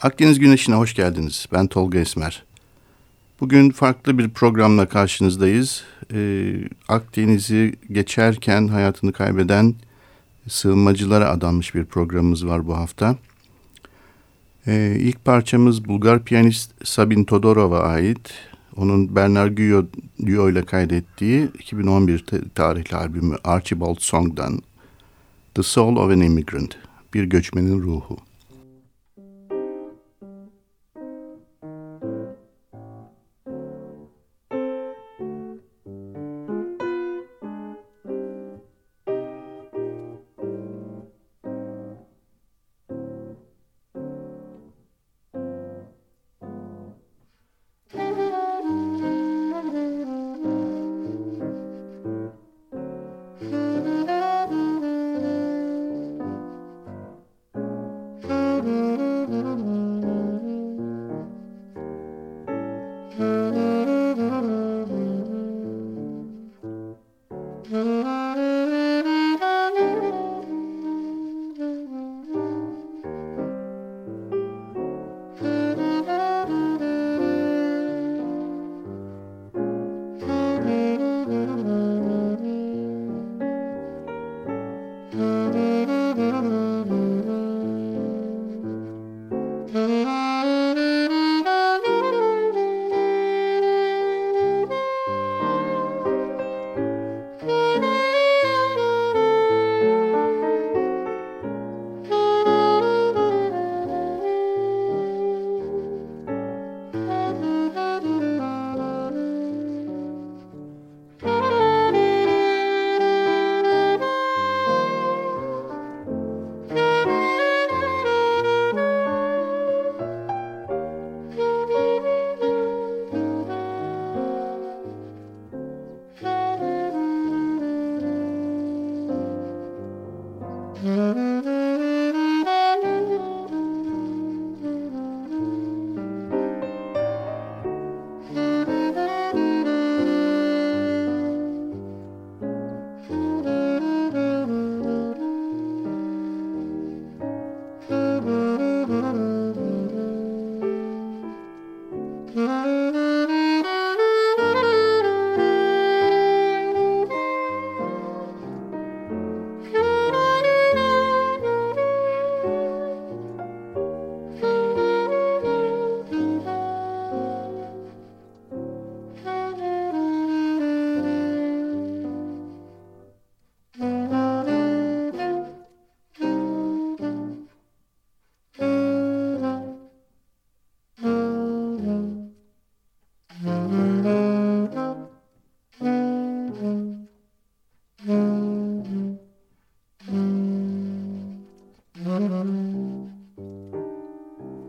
Akdeniz Güneşi'ne hoş geldiniz. Ben Tolga Esmer. Bugün farklı bir programla karşınızdayız. Ee, Akdeniz'i geçerken hayatını kaybeden sığınmacılara adanmış bir programımız var bu hafta. Ee, ilk parçamız Bulgar piyanist Sabin Todorov'a ait. Onun Bernard Guyot ile kaydettiği 2011 tarihli albümü Archibald Song'dan The Soul of an Immigrant, bir göçmenin ruhu.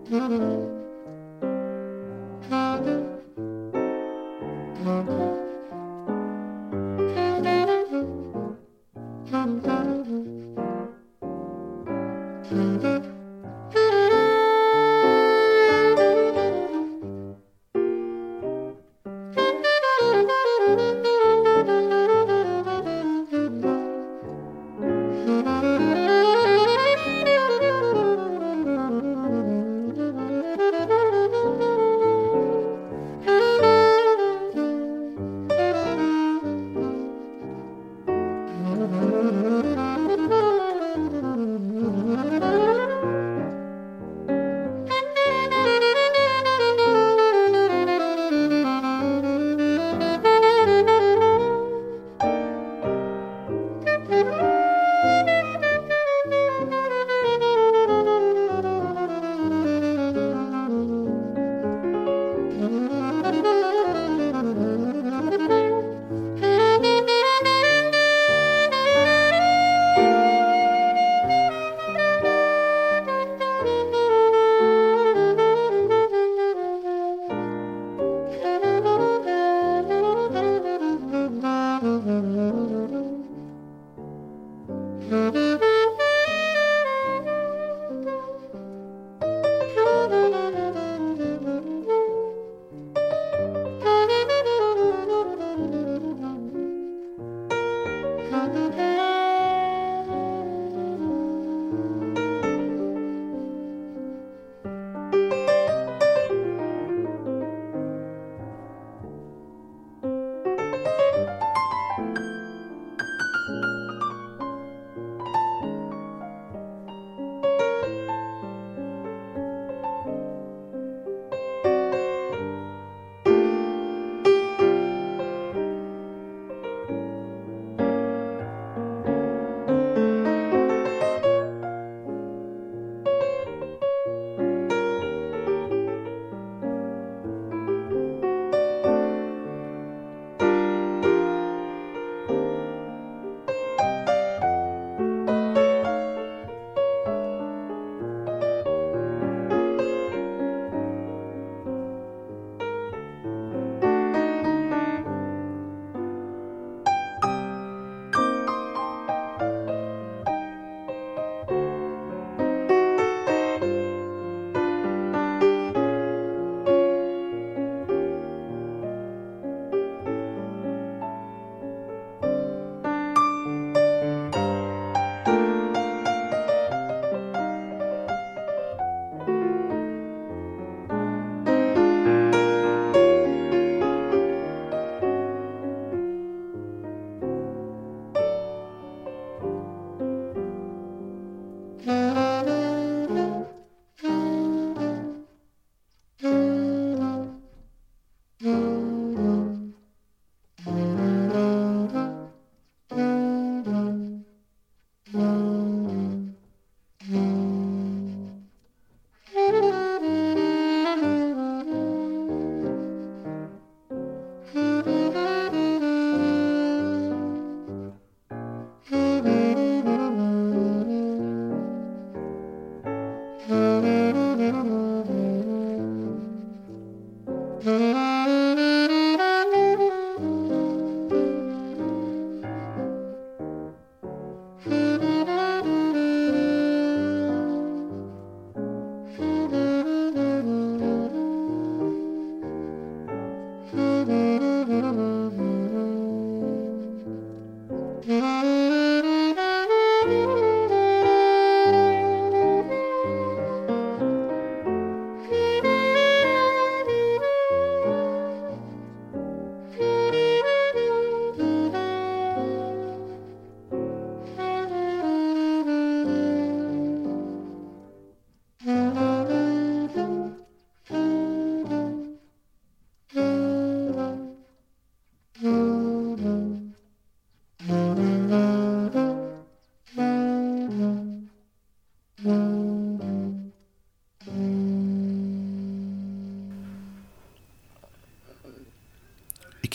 Mm-hmm.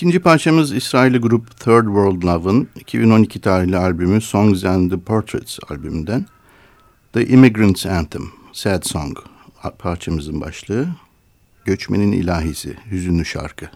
İkinci parçamız İsrailli grup Third World Love'ın 2012 tarihli albümü Songs and the Portraits albümünden The Immigrant's Anthem, Sad Song parçamızın başlığı. Göçmenin ilahisi, hüzünlü şarkı.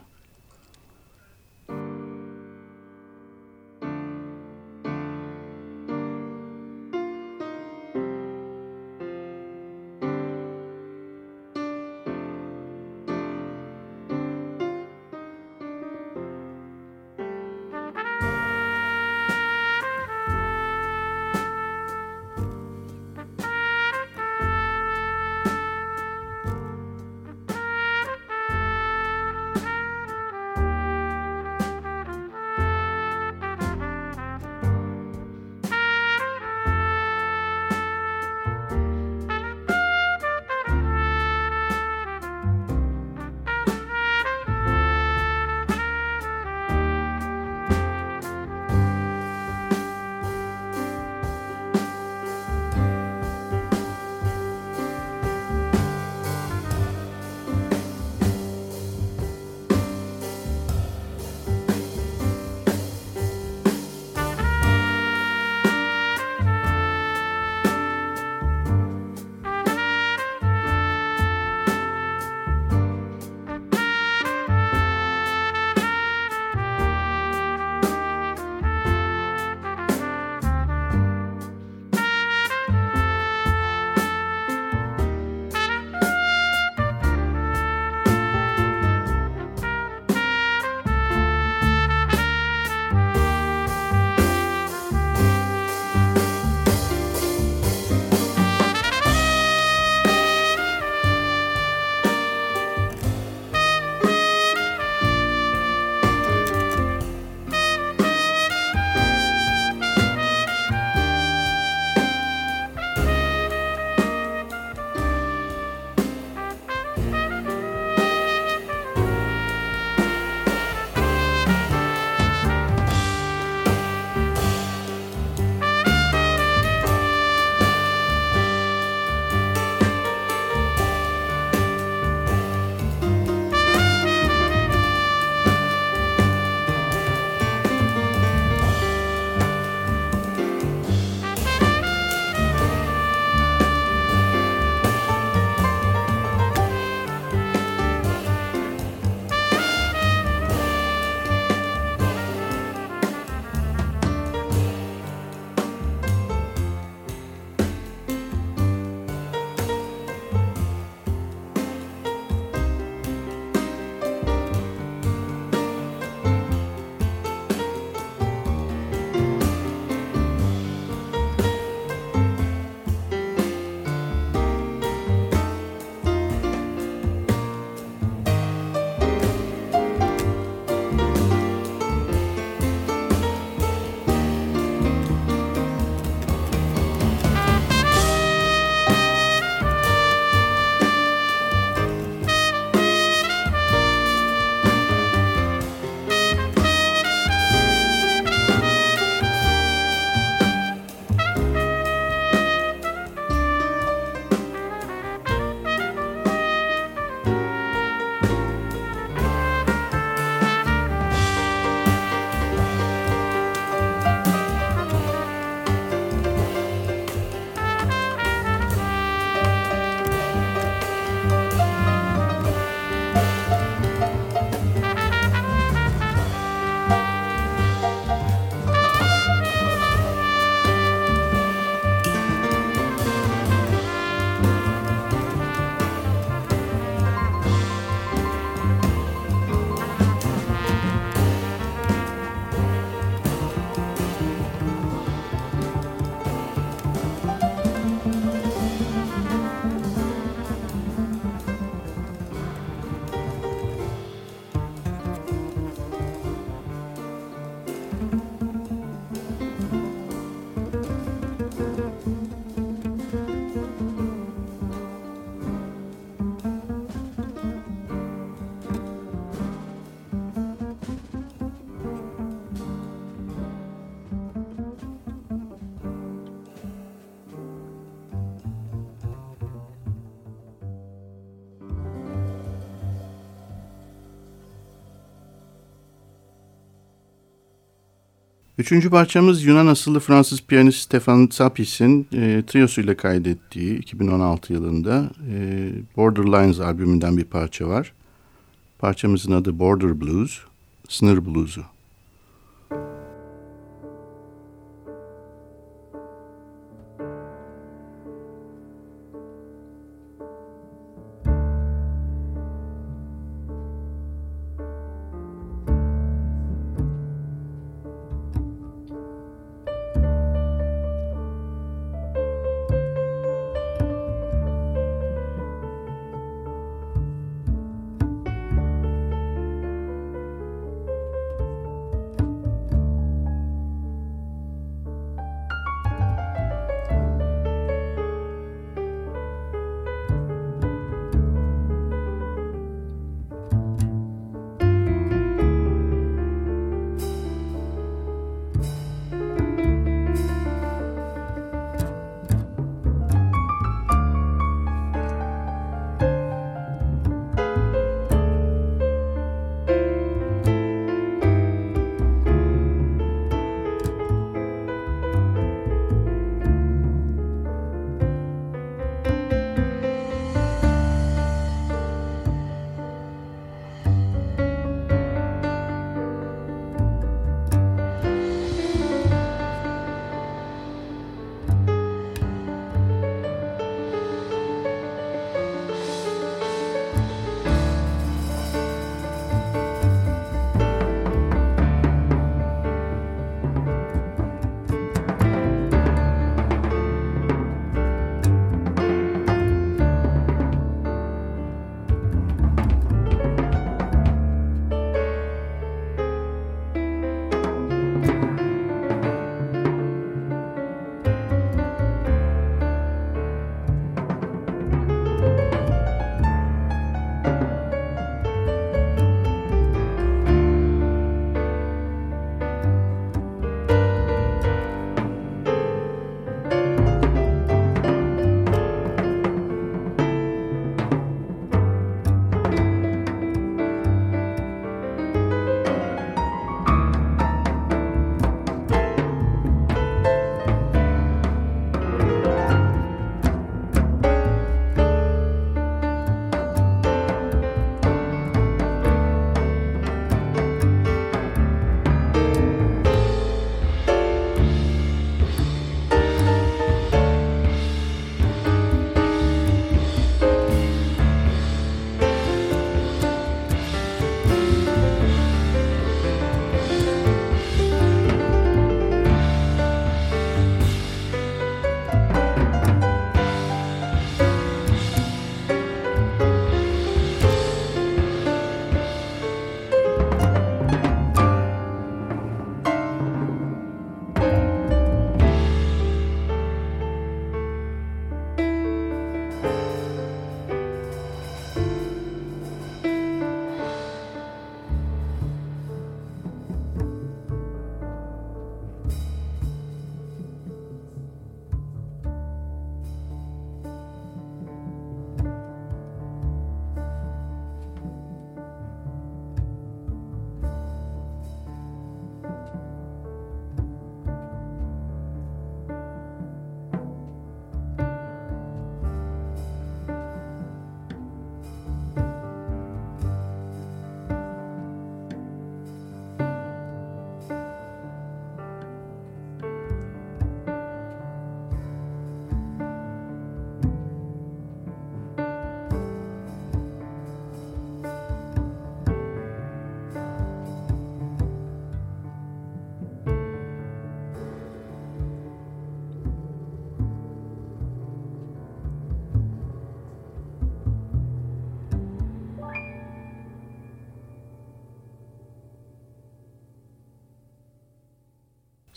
Üçüncü parçamız Yunan asıllı Fransız piyanist Stefan Tsapis'in e, triyosuyla kaydettiği 2016 yılında e, Borderlines albümünden bir parça var. Parçamızın adı Border Blues, Sınır Blues'u.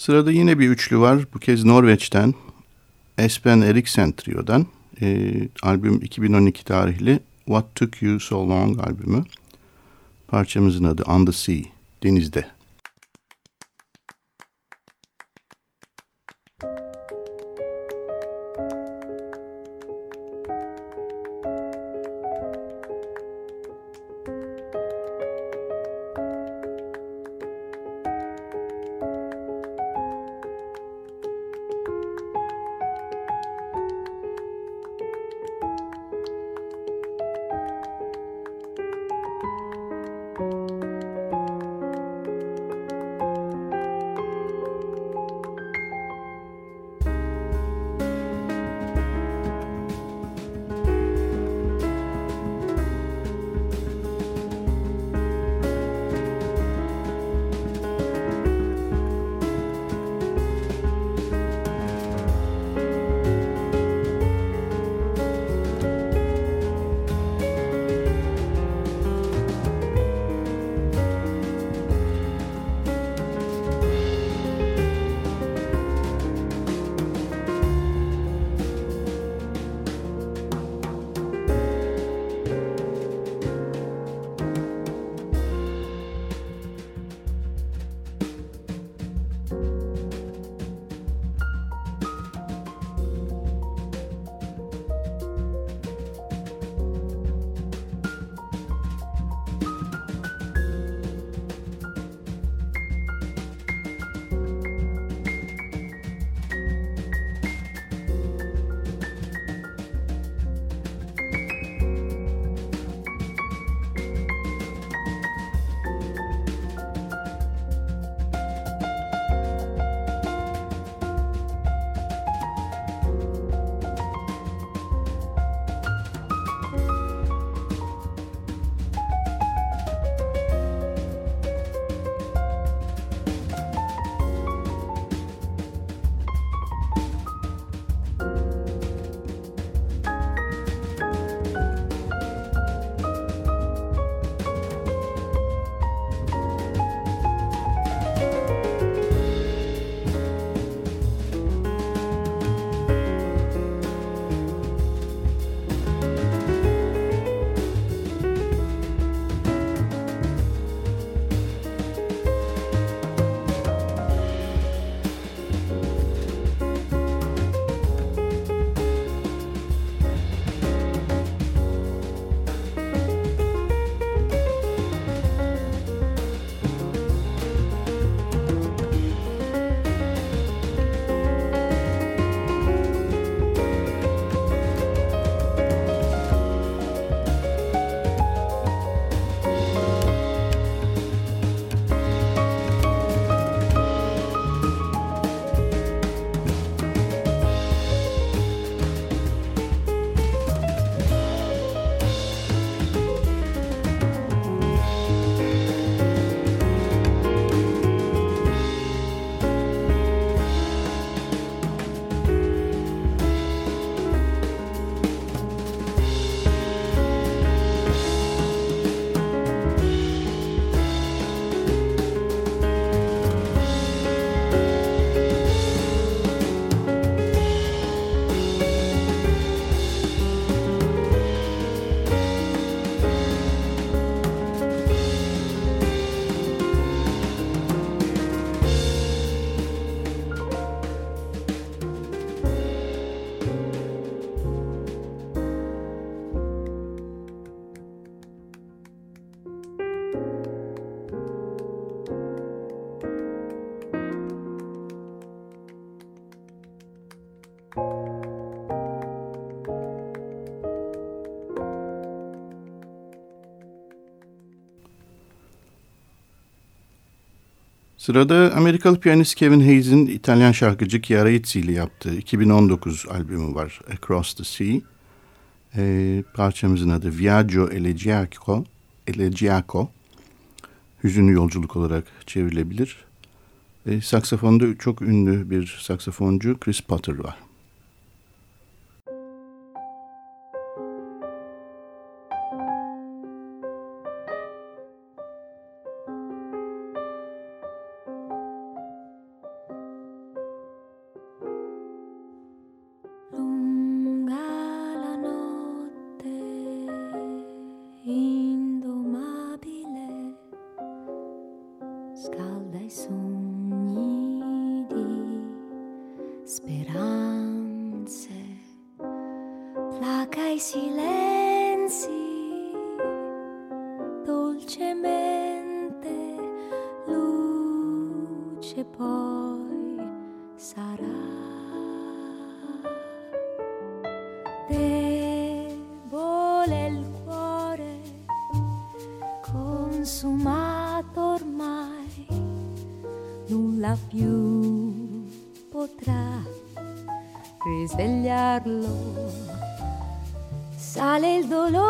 Sırada yine bir üçlü var. Bu kez Norveç'ten. Espen Eriksen Trio'dan. E, albüm 2012 tarihli What Took You So Long albümü. Parçamızın adı On The Sea, Denizde. Sırada Amerikalı piyanist Kevin Hayes'in İtalyan şarkıcı Chiara Itzi ile yaptığı 2019 albümü var Across the Sea. E, parçamızın adı Viaggio Elegiaco, Elegiaco. Hüzünlü yolculuk olarak çevrilebilir. E, saksafonda çok ünlü bir saksafoncu Chris Potter var. Sale el dolor.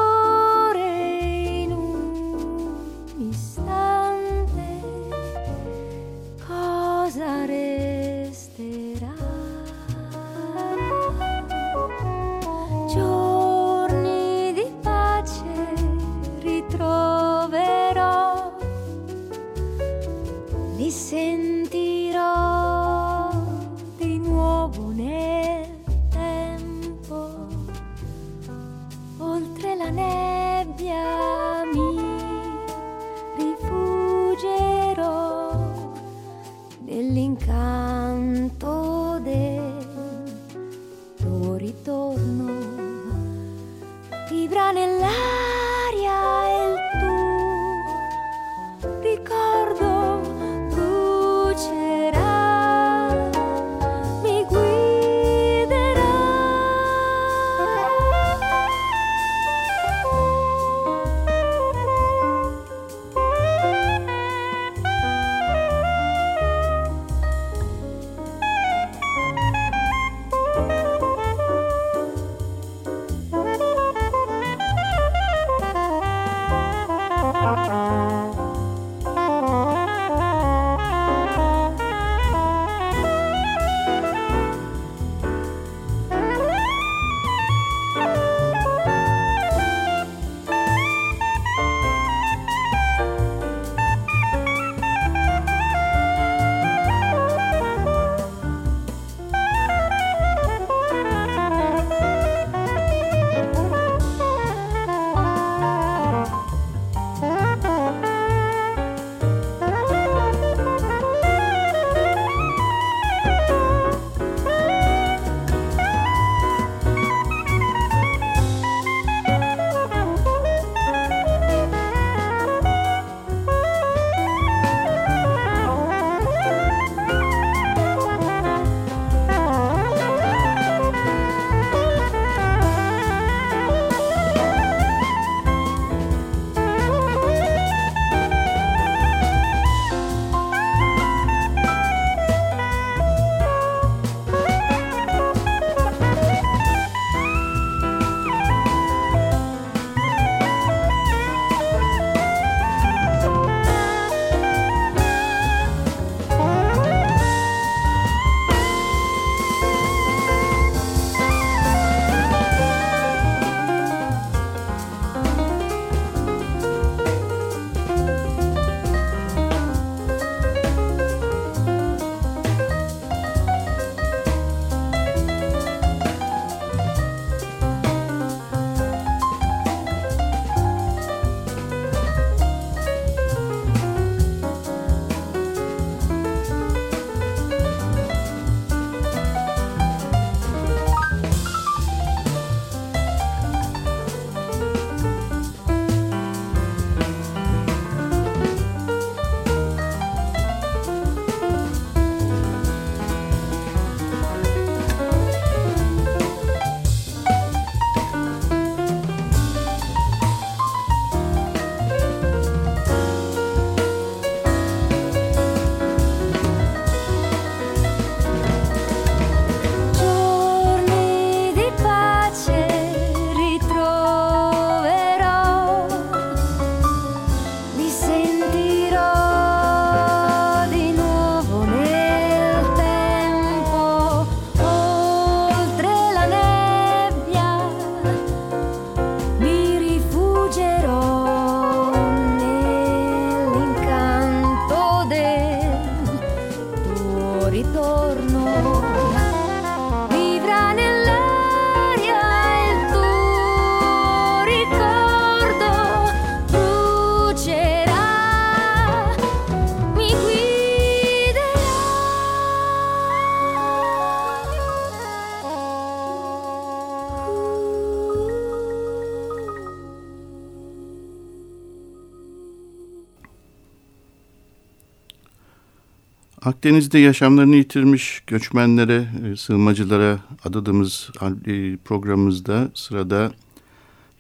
Akdeniz'de yaşamlarını yitirmiş göçmenlere, e, sığınmacılara adadığımız e, programımızda sırada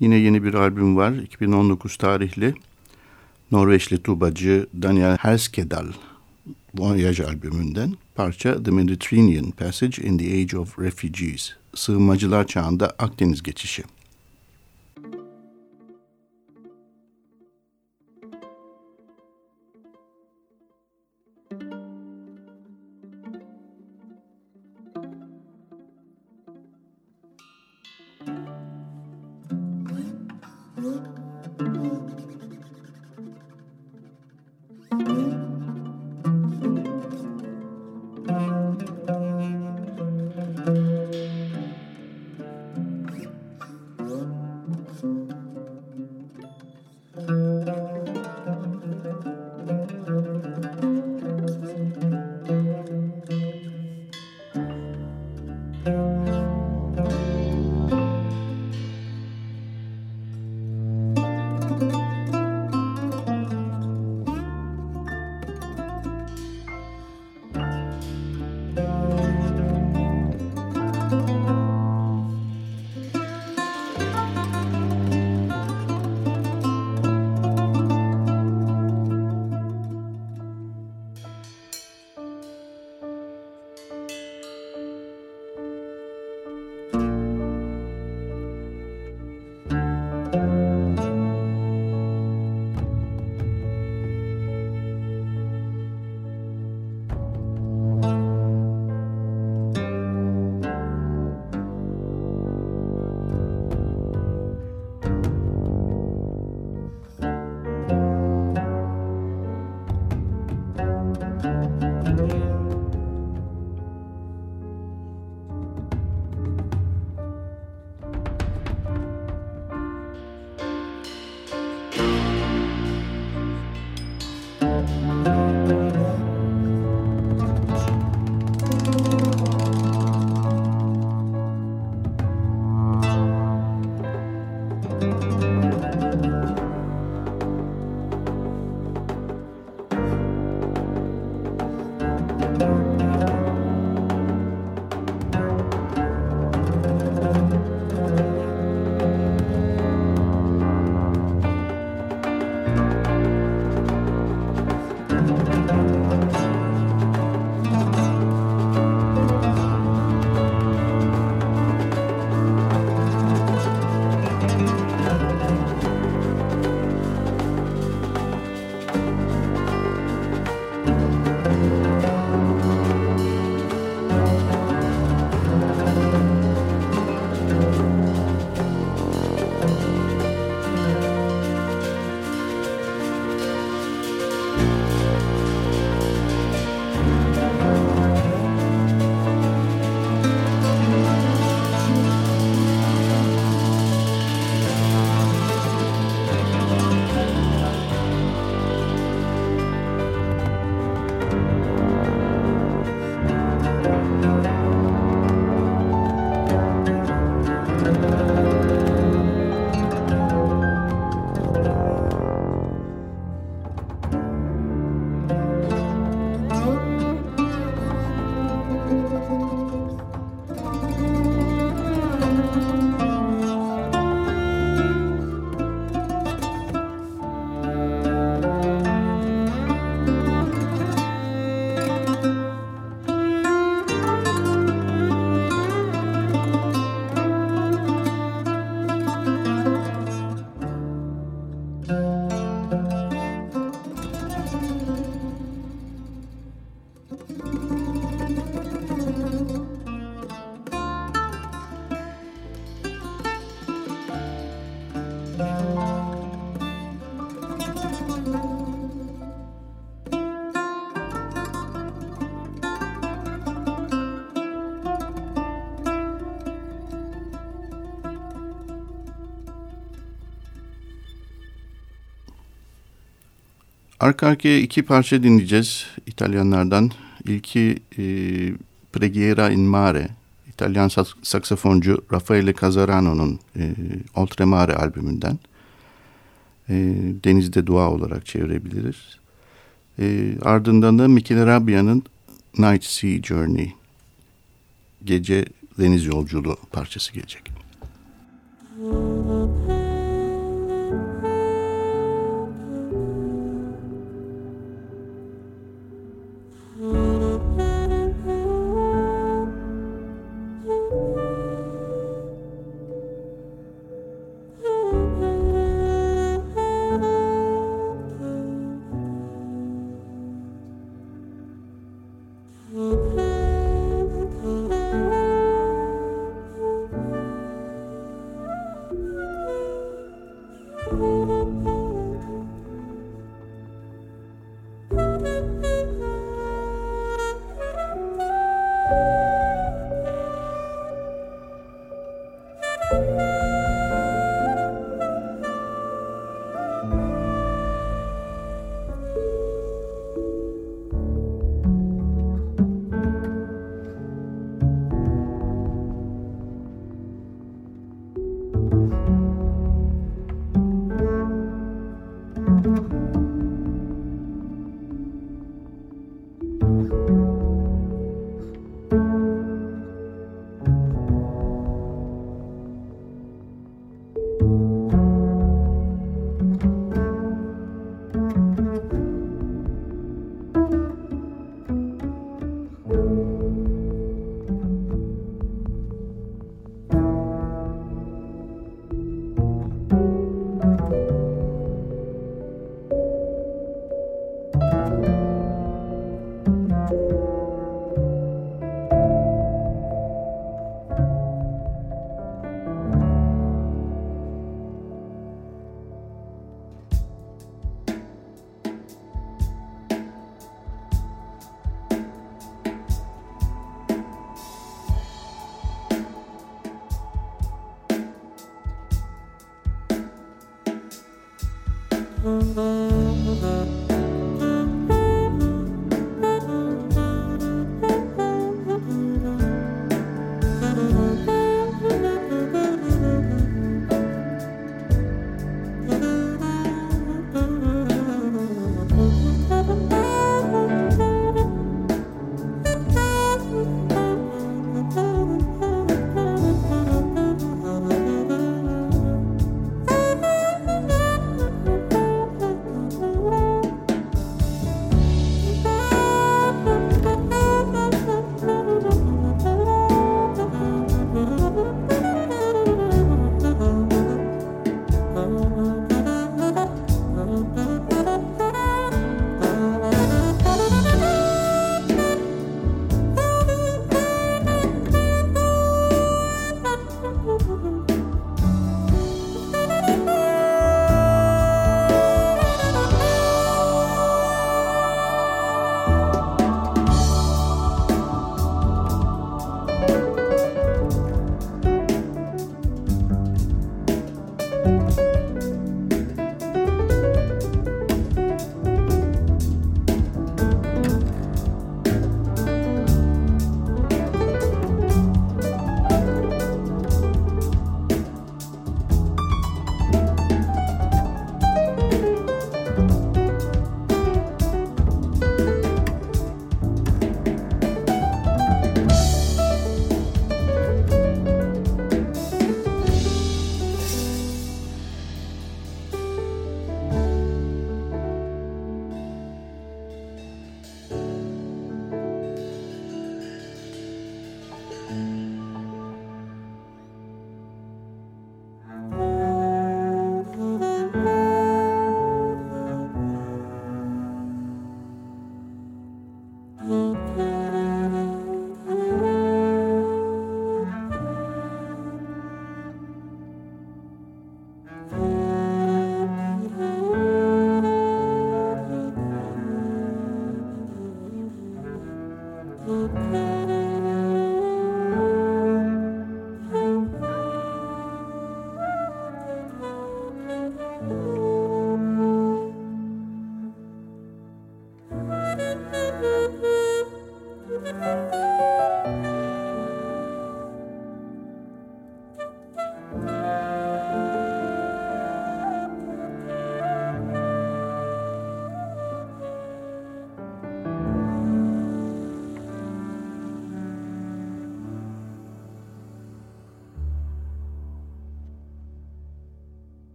yine yeni bir albüm var. 2019 tarihli Norveçli tubacı Daniel Herskedal Voyage albümünden parça The Mediterranean Passage in the Age of Refugees. Sığınmacılar çağında Akdeniz geçişi. Arka arkaya iki parça dinleyeceğiz İtalyanlardan. İlki e, Preghiera in Mare, İtalyan saksafoncu Raffaele Casarano'nun e, Oltremare albümünden. E, Denizde Dua olarak çevirebiliriz. E, ardından da Mikel Arabia'nın Night Sea Journey, gece deniz yolculuğu parçası gelecek. Müzik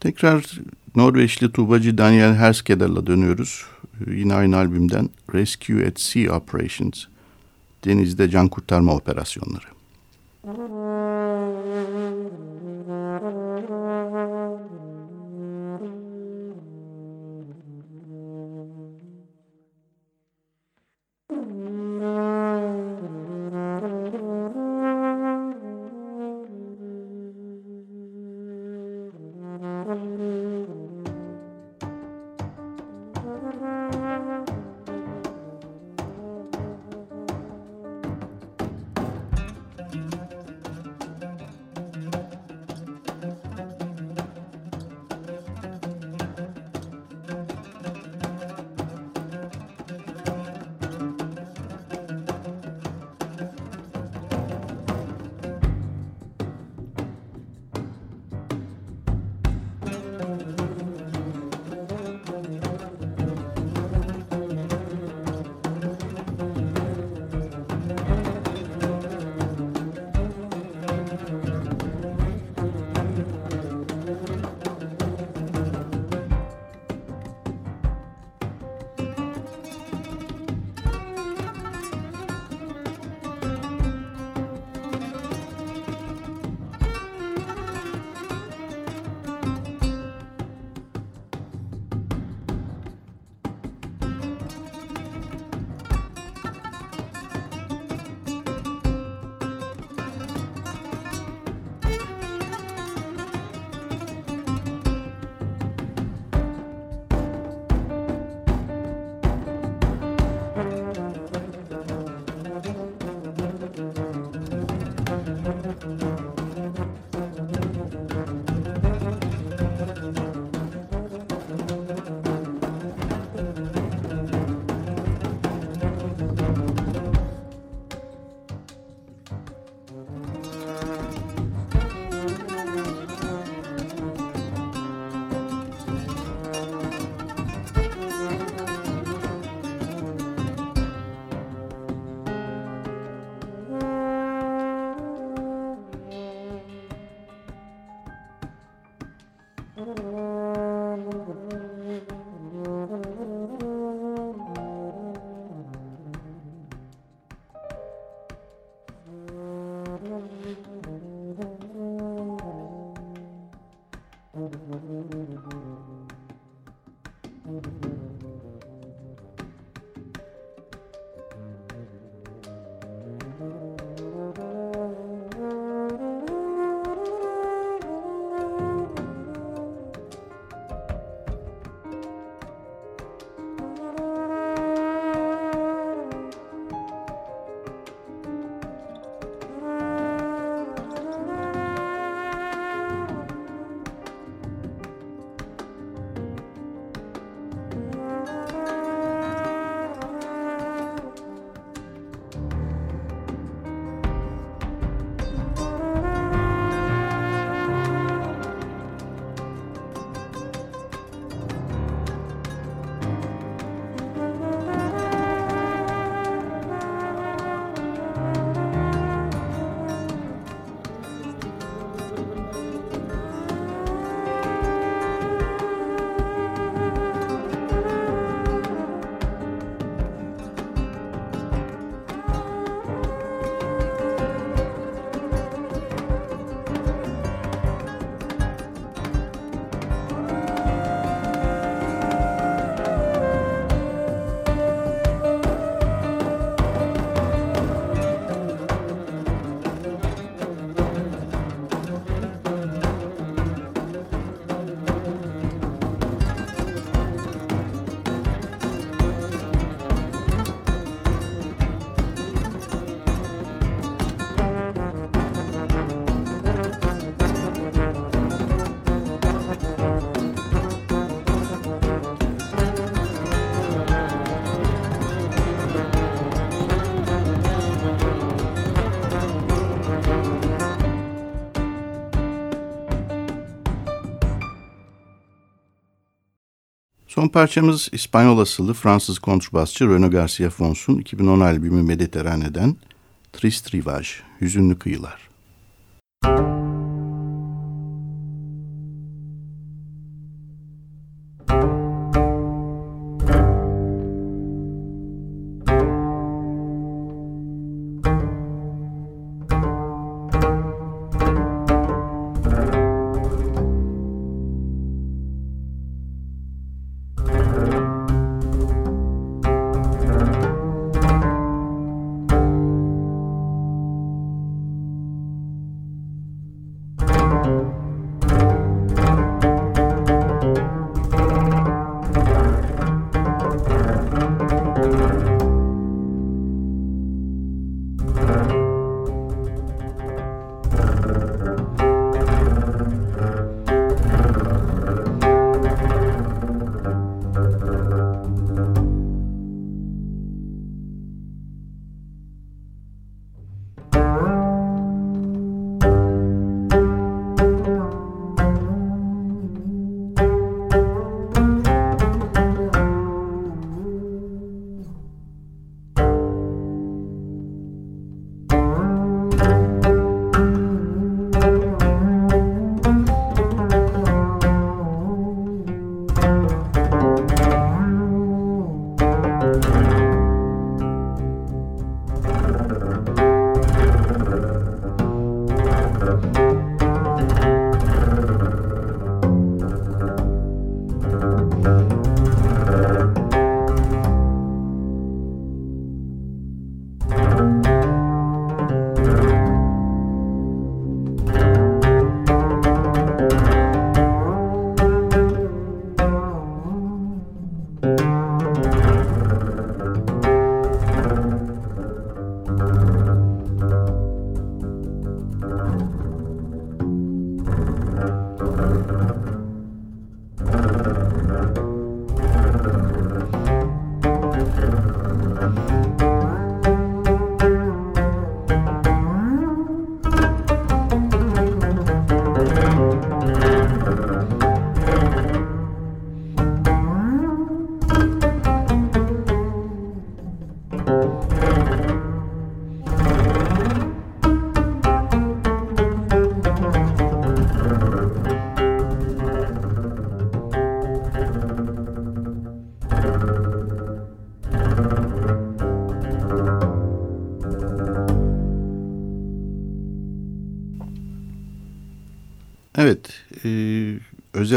Tekrar Norveçli tubacı Daniel Herskeder'la dönüyoruz. Yine aynı albümden Rescue at Sea Operations. Denizde can kurtarma operasyonları. Son parçamız İspanyol asıllı Fransız kontrbasçı Renaud Garcia Fons'un 2010 albümü Mediterrane'den Trist Rivage, Hüzünlü Kıyılar. Evet,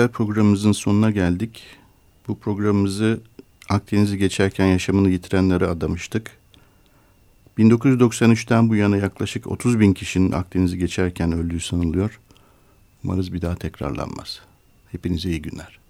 özel programımızın sonuna geldik. Bu programımızı Akdeniz'i geçerken yaşamını yitirenlere adamıştık. 1993'ten bu yana yaklaşık 30 bin kişinin Akdeniz'i geçerken öldüğü sanılıyor. Umarız bir daha tekrarlanmaz. Hepinize iyi günler.